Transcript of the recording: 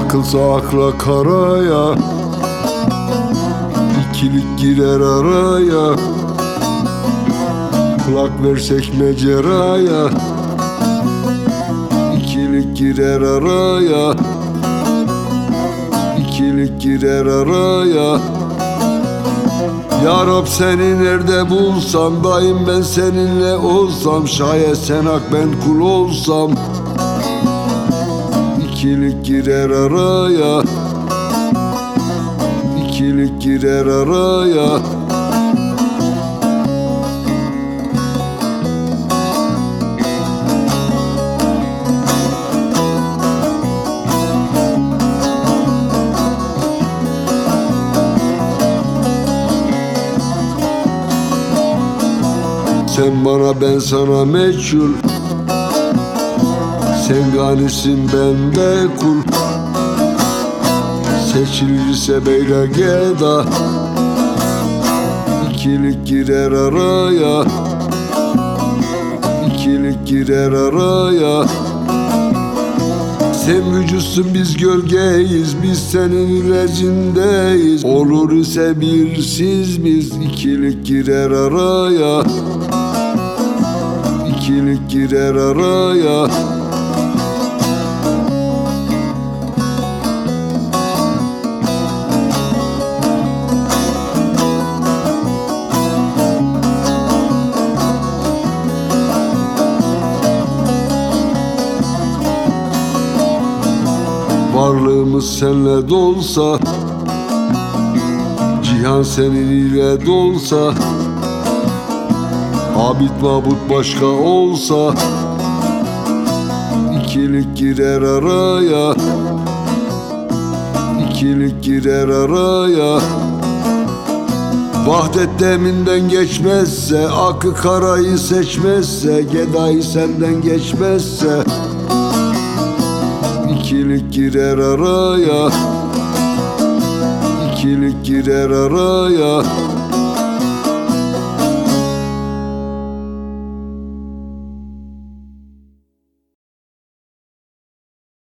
Takılsa akla karaya İkilik girer araya. Kulak versek meceraya İkilik girer araya. İkilik girer araya. Ya Rab seni nerede bulsam? Daim ben seninle olsam. Şayet sen hak ben kul olsam İkilik girer araya. İkilik girer araya. Sen bana ben sana meçhul Sen ganisin ben de kul. Seçilirse beyle geda. İkilik girer araya. İkilik girer araya. Sen vücutsun biz gölgeyiz. Biz senin ilecindeyiz Olur ise birsiz biz. İkilik girer araya. İkilik girer araya Varlığımız senle dolsa Cihan senin ile dolsa Abid mabut başka olsa İkilik girer araya İkilik girer araya. Vahdet deminden geçmezse Akı karayı seçmezse Gedayı senden geçmezse İkilik girer araya. İkilik girer araya